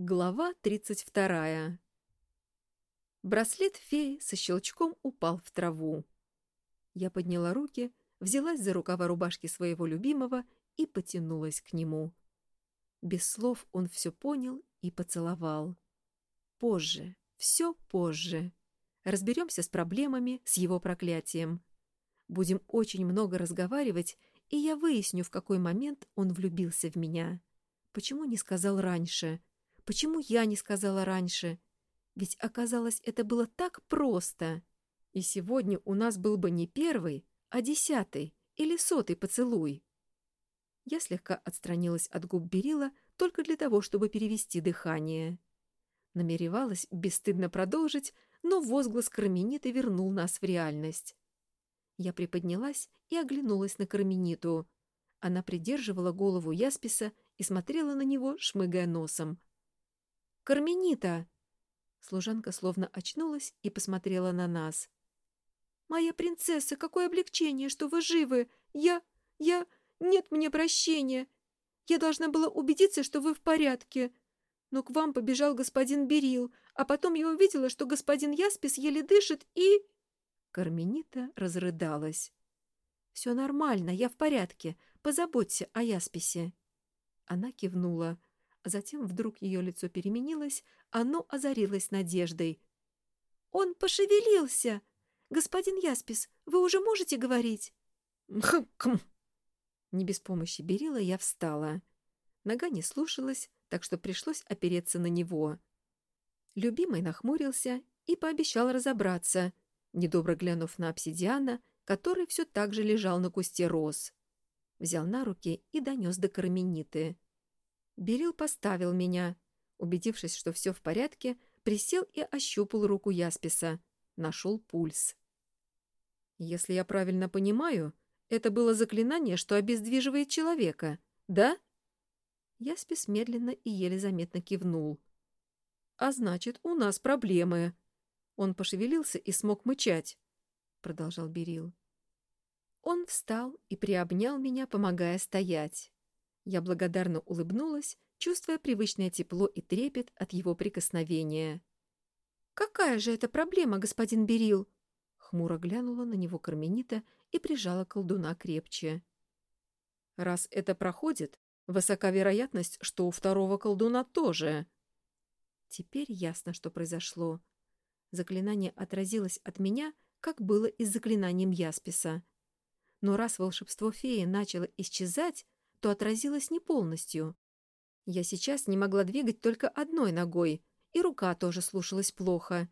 Глава 32. Браслет феи со щелчком упал в траву. Я подняла руки, взялась за рукава рубашки своего любимого и потянулась к нему. Без слов он все понял и поцеловал. Позже, все позже. Разберемся с проблемами, с его проклятием. Будем очень много разговаривать, и я выясню, в какой момент он влюбился в меня. Почему не сказал раньше — Почему я не сказала раньше? Ведь оказалось, это было так просто. И сегодня у нас был бы не первый, а десятый или сотый поцелуй. Я слегка отстранилась от губ Берила только для того, чтобы перевести дыхание. Намеревалась бесстыдно продолжить, но возглас Кармениты вернул нас в реальность. Я приподнялась и оглянулась на Кармениту. Она придерживала голову Ясписа и смотрела на него, шмыгая носом. Карменита!» Служанка словно очнулась и посмотрела на нас. «Моя принцесса, какое облегчение, что вы живы! Я... я... нет мне прощения! Я должна была убедиться, что вы в порядке. Но к вам побежал господин Берил, а потом я увидела, что господин Яспис еле дышит и...» Карменита разрыдалась. «Все нормально, я в порядке. Позаботься о Ясписе». Она кивнула. Затем вдруг ее лицо переменилось, оно озарилось надеждой. «Он пошевелился! Господин Яспис, вы уже можете говорить?» «Хм-хм!» Не без помощи Берила я встала. Нога не слушалась, так что пришлось опереться на него. Любимый нахмурился и пообещал разобраться, недобро глянув на обсидиана, который все так же лежал на кусте роз. Взял на руки и донес до карамениты. Берил поставил меня. Убедившись, что все в порядке, присел и ощупал руку Ясписа. Нашел пульс. «Если я правильно понимаю, это было заклинание, что обездвиживает человека, да?» Яспис медленно и еле заметно кивнул. «А значит, у нас проблемы». Он пошевелился и смог мычать, — продолжал Берил. Он встал и приобнял меня, помогая стоять. Я благодарно улыбнулась, чувствуя привычное тепло и трепет от его прикосновения. «Какая же это проблема, господин Берил?» Хмуро глянула на него Карменита и прижала колдуна крепче. «Раз это проходит, высока вероятность, что у второго колдуна тоже». Теперь ясно, что произошло. Заклинание отразилось от меня, как было и с заклинанием Ясписа. Но раз волшебство феи начало исчезать, то отразилось не полностью. Я сейчас не могла двигать только одной ногой, и рука тоже слушалась плохо.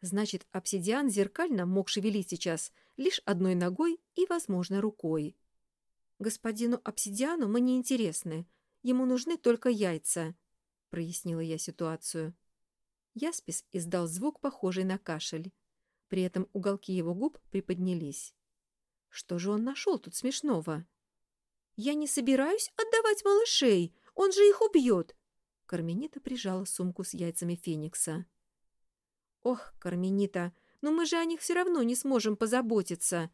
Значит, обсидиан зеркально мог шевелить сейчас лишь одной ногой и, возможно, рукой. «Господину обсидиану мы не интересны. Ему нужны только яйца», — прояснила я ситуацию. Яспис издал звук, похожий на кашель. При этом уголки его губ приподнялись. Что же он нашел тут смешного? «Я не собираюсь отдавать малышей, он же их убьет!» Карменита прижала сумку с яйцами Феникса. «Ох, Карменита, но мы же о них все равно не сможем позаботиться!»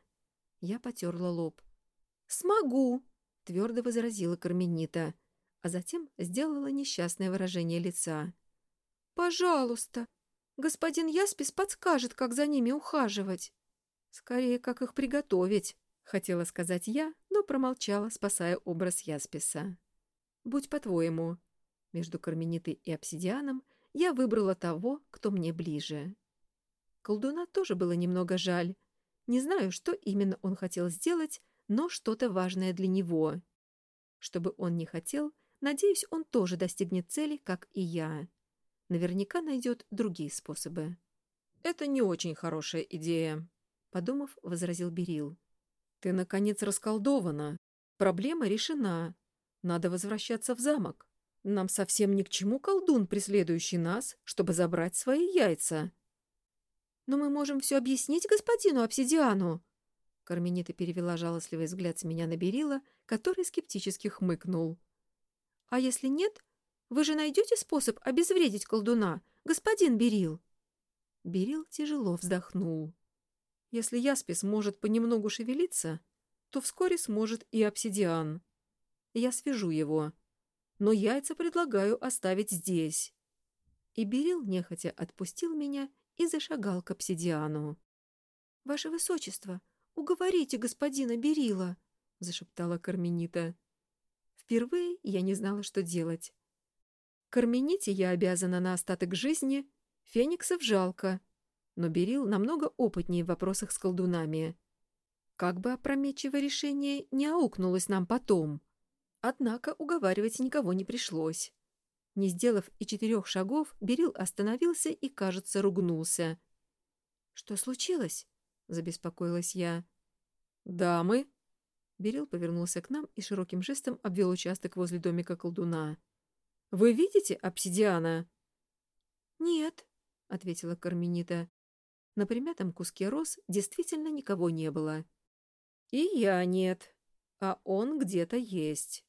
Я потерла лоб. «Смогу!» — твердо возразила Карменита, а затем сделала несчастное выражение лица. «Пожалуйста! Господин Яспис подскажет, как за ними ухаживать. Скорее, как их приготовить!» Хотела сказать я, но промолчала, спасая образ Ясписа. «Будь по-твоему». Между Карменитой и Обсидианом я выбрала того, кто мне ближе. Колдуна тоже было немного жаль. Не знаю, что именно он хотел сделать, но что-то важное для него. Что бы он ни хотел, надеюсь, он тоже достигнет цели, как и я. Наверняка найдет другие способы. «Это не очень хорошая идея», — подумав, возразил Берил. Ты, наконец, расколдована. Проблема решена. Надо возвращаться в замок. Нам совсем ни к чему колдун, преследующий нас, чтобы забрать свои яйца. Но мы можем все объяснить господину Обсидиану. Карменита перевела жалостливый взгляд с меня на Берила, который скептически хмыкнул. «А если нет, вы же найдете способ обезвредить колдуна, господин Берил?» Берил тяжело вздохнул. Если Яспис может понемногу шевелиться, то вскоре сможет и обсидиан. Я свяжу его. Но яйца предлагаю оставить здесь. И Берил нехотя отпустил меня и зашагал к обсидиану. — Ваше Высочество, уговорите господина Берила, — зашептала Карменита. Впервые я не знала, что делать. Кармените я обязана на остаток жизни, фениксов жалко, но Берил намного опытнее в вопросах с колдунами. Как бы опрометчивое решение не аукнулось нам потом. Однако уговаривать никого не пришлось. Не сделав и четырех шагов, Берил остановился и, кажется, ругнулся. «Что случилось?» — забеспокоилась я. «Дамы!» Берил повернулся к нам и широким жестом обвел участок возле домика колдуна. «Вы видите обсидиана?» «Нет», — ответила Карменита. На примятом куске роз действительно никого не было. «И я нет, а он где-то есть».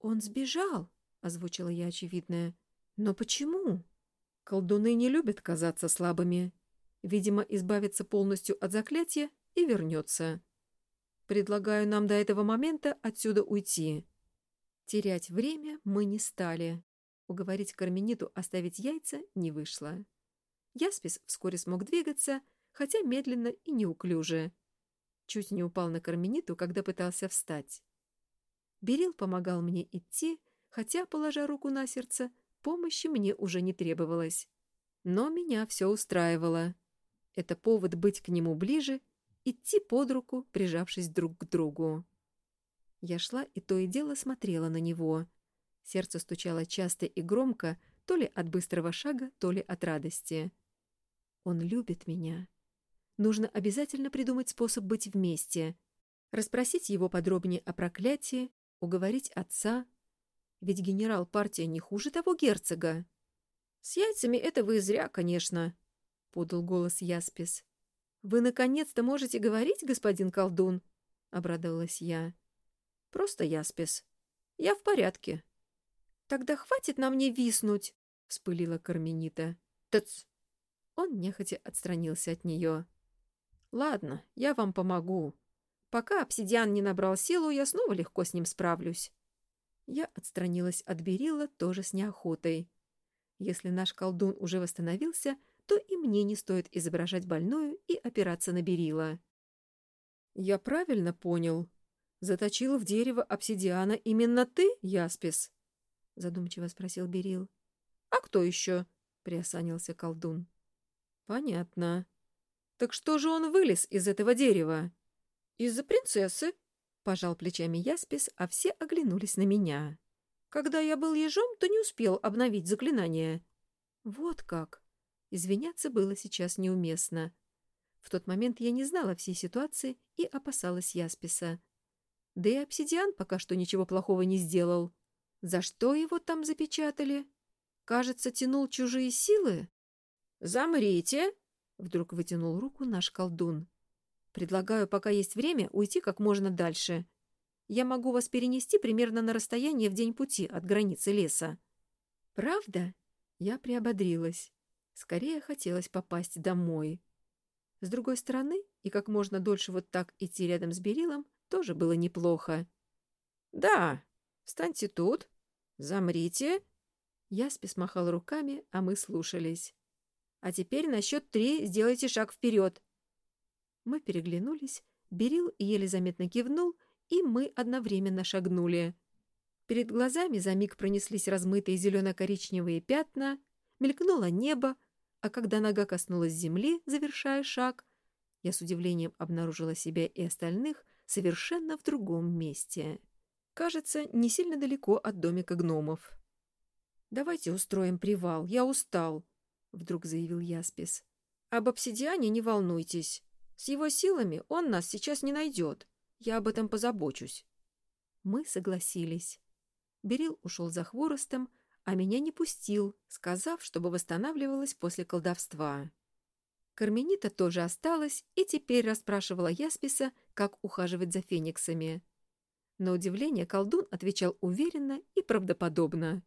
«Он сбежал», — озвучила я очевидное. «Но почему?» Колдуны не любят казаться слабыми. Видимо, избавиться полностью от заклятия и вернется. Предлагаю нам до этого момента отсюда уйти. Терять время мы не стали. Уговорить Кармениту оставить яйца не вышло. Яспис вскоре смог двигаться, хотя медленно и неуклюже. Чуть не упал на Кармениту, когда пытался встать. Берил помогал мне идти, хотя, положа руку на сердце, помощи мне уже не требовалось. Но меня все устраивало. Это повод быть к нему ближе, идти под руку, прижавшись друг к другу. Я шла и то и дело смотрела на него. Сердце стучало часто и громко, то ли от быстрого шага, то ли от радости. Он любит меня. Нужно обязательно придумать способ быть вместе. Расспросить его подробнее о проклятии, уговорить отца. Ведь генерал партия не хуже того герцога. «С яйцами это вы зря, конечно», — подал голос Яспис. «Вы наконец-то можете говорить, господин колдун?» — обрадовалась я. «Просто Яспис. Я в порядке». «Тогда хватит на мне виснуть!» — вспылила Карменита. «Тыц!» Он нехотя отстранился от нее. «Ладно, я вам помогу. Пока обсидиан не набрал силу, я снова легко с ним справлюсь». Я отстранилась от Берила тоже с неохотой. Если наш колдун уже восстановился, то и мне не стоит изображать больную и опираться на Берила. «Я правильно понял. Заточил в дерево обсидиана именно ты, Яспис?» — задумчиво спросил Берил. «А кто еще?» — приосанился колдун. «Понятно. Так что же он вылез из этого дерева?» «Из-за принцессы», — пожал плечами Яспис, а все оглянулись на меня. «Когда я был ежом, то не успел обновить заклинание». «Вот как!» Извиняться было сейчас неуместно. В тот момент я не знала всей ситуации и опасалась Ясписа. Да и обсидиан пока что ничего плохого не сделал. За что его там запечатали? Кажется, тянул чужие силы? «Замрите!» — вдруг вытянул руку наш колдун. «Предлагаю, пока есть время, уйти как можно дальше. Я могу вас перенести примерно на расстояние в день пути от границы леса». «Правда?» Я приободрилась. Скорее хотелось попасть домой. С другой стороны, и как можно дольше вот так идти рядом с Берилом, тоже было неплохо. «Да, встаньте тут, замрите». Яспис махал руками, а мы слушались. А теперь на счет три сделайте шаг вперед. Мы переглянулись, Берил еле заметно кивнул, и мы одновременно шагнули. Перед глазами за миг пронеслись размытые зелено-коричневые пятна, мелькнуло небо, а когда нога коснулась земли, завершая шаг, я с удивлением обнаружила себя и остальных совершенно в другом месте. Кажется, не сильно далеко от домика гномов. «Давайте устроим привал, я устал», — вдруг заявил Яспис. «Об обсидиане не волнуйтесь. С его силами он нас сейчас не найдет. Я об этом позабочусь». Мы согласились. Берил ушел за хворостом, а меня не пустил, сказав, чтобы восстанавливалась после колдовства. Карменита тоже осталась и теперь расспрашивала Ясписа, как ухаживать за фениксами. На удивление колдун отвечал уверенно и правдоподобно.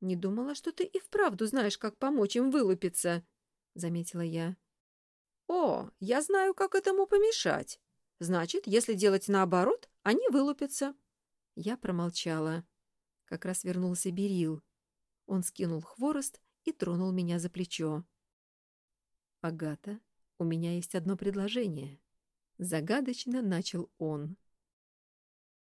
«Не думала, что ты и вправду знаешь, как помочь им вылупиться», — заметила я. «О, я знаю, как этому помешать. Значит, если делать наоборот, они вылупятся». Я промолчала. Как раз вернулся Берил. Он скинул хворост и тронул меня за плечо. «Агата, у меня есть одно предложение». Загадочно начал он.